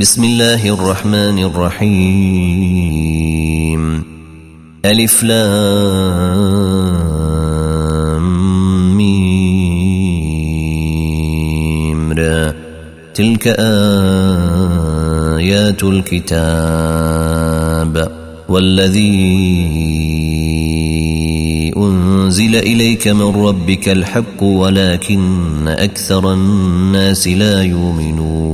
بسم الله الرحمن الرحيم. ألف لام ميم را. تلك آيات الكتاب. والذي أنزل إليك من ربك الحق ولكن أكثر الناس لا يؤمنون.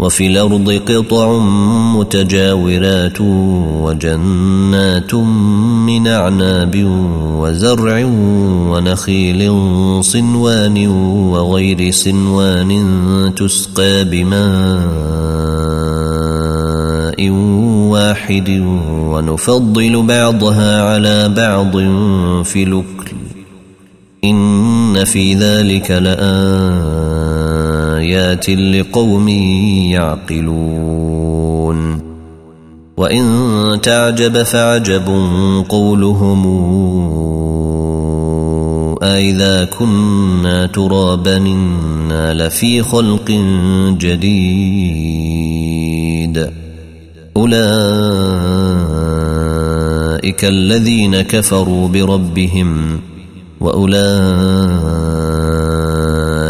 وفي الأرض قطع متجاورات وجنات من أعناب وزرع ونخيل صنوان وغير صنوان تسقى بماء واحد ونفضل بعضها على بعض في الأكل. إن في ذلك لآيات آيات لقوم يعقلون. وإن تعجب فعجب قولهم أإذا كنا ترابا إنا لفي خلق جديد. أولئك الذين كفروا بربهم وأولئك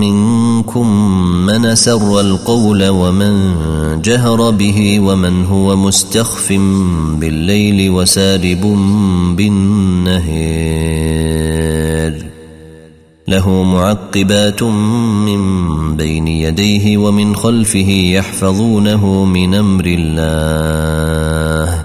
منكم من سر القول ومن جهر به ومن هو مستخف بالليل وسارب بالنهار له معقبات من بين يديه ومن خلفه يحفظونه من أمر الله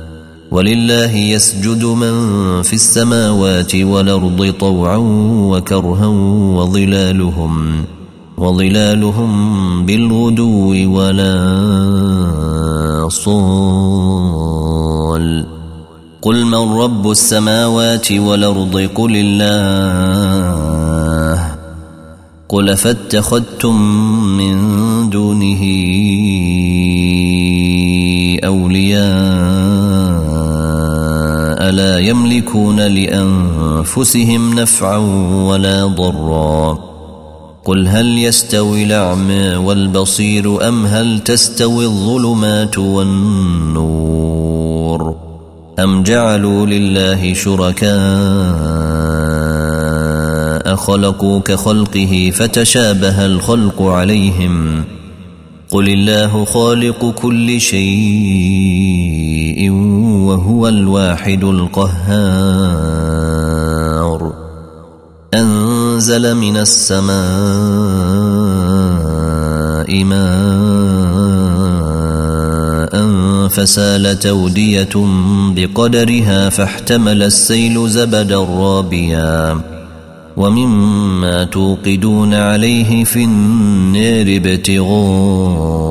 ولله يسجد من في السماوات والأرض طوعا وكرها وظلالهم وظلالهم بالغدو ولا صال. قل من رب السماوات والأرض؟ قل الله. قل فاتخذتم من دونه أولياء لا يملكون لأنفسهم نفعا ولا ضرًّا. قل هل يستوي الأعمى والبصير أم هل تستوي الظلمات والنور؟ أم جعلوا لله شركاء خلقوا كخلقه فتشابه الخلق عليهم؟ قل الله خالق كل شيء وهو الواحد القهار. أنزل من السماء ماء فسال تودية بقدرها فاحتمل السيل زبدا رابيا. ومما توقدون عليه في النار ابتغاء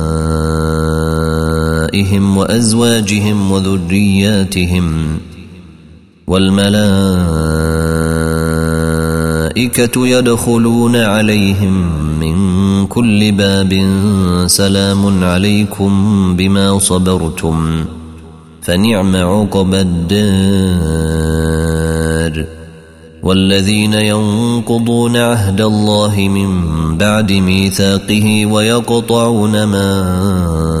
آبائهم وأزواجهم وذرياتهم والملائكة يدخلون عليهم من كل باب سلام عليكم بما صبرتم فنعم عقب الدار والذين ينقضون عهد الله من بعد ميثاقه ويقطعون ما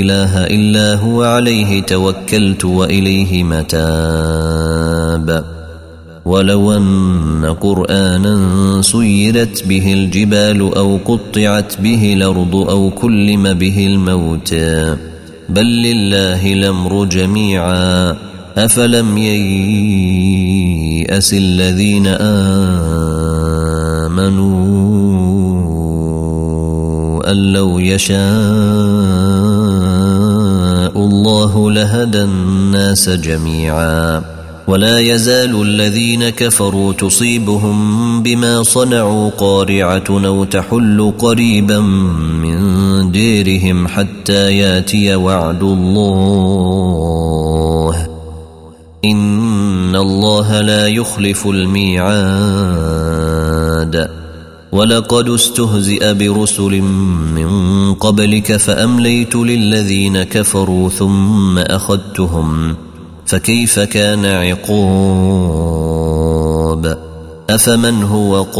إله إلا هو عليه توكلت وإليه متاب. ولو أن قرآنا سيرت به الجبال أو قطعت به الأرض أو كلم به الموتى بل لله الأمر جميعا. أفلم ييأس الذين آمنوا أن لو يشاء الله لهدى الناس جميعا. ولا يزال الذين كفروا تصيبهم بما صنعوا قارعة أو تحل قريبا من ديرهم حتى يأتي وعد الله. إن الله لا يخلف الميعاد. ولقد استهزئ برسل من قبلك فأمليت للذين كفروا ثم أخذتهم فكيف كان عقاب؟ أفمن هو قائم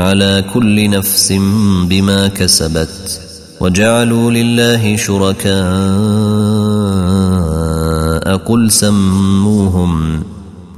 على كل نفس بما كسبت وجعلوا لله شركاء قل سموهم.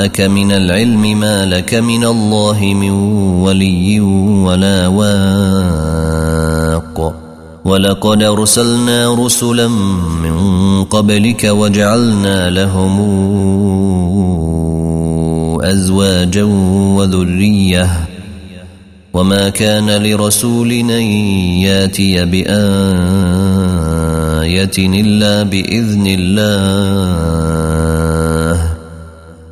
جاءك من العلم ما لك من الله من ولي ولا واق. ولقد أرسلنا رسلا من قبلك وجعلنا لهم أزواجا وذرية. وما كان لرسول أن يأتي بآية إلا بإذن الله.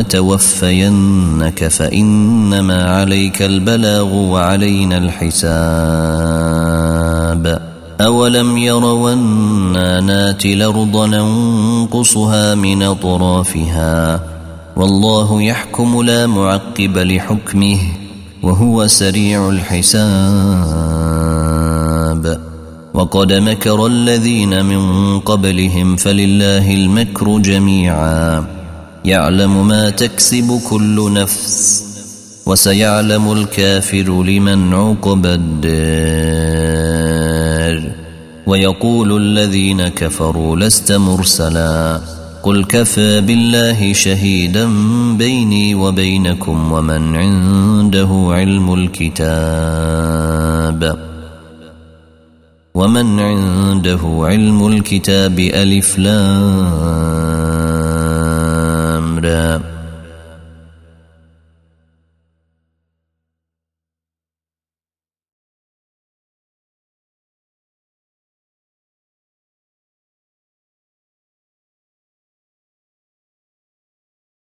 أو نتوفينك فإنما عليك البلاغ وعلينا الحساب. أولم يروا أنا ناتي الأرض ننقصها من أطرافها؟ والله يحكم لا معقب لحكمه وهو سريع الحساب. وقد مكر الذين من قبلهم فلله المكر جميعا. يعلم ما تكسب كل نفس وسيعلم الكافر لمن عقب الدار. ويقول الذين كفروا لست مرسلا قل كفى بالله شهيدا بيني وبينكم ومن عنده علم الكتاب. ومن عنده علم الكتاب ألف لام. Yeah.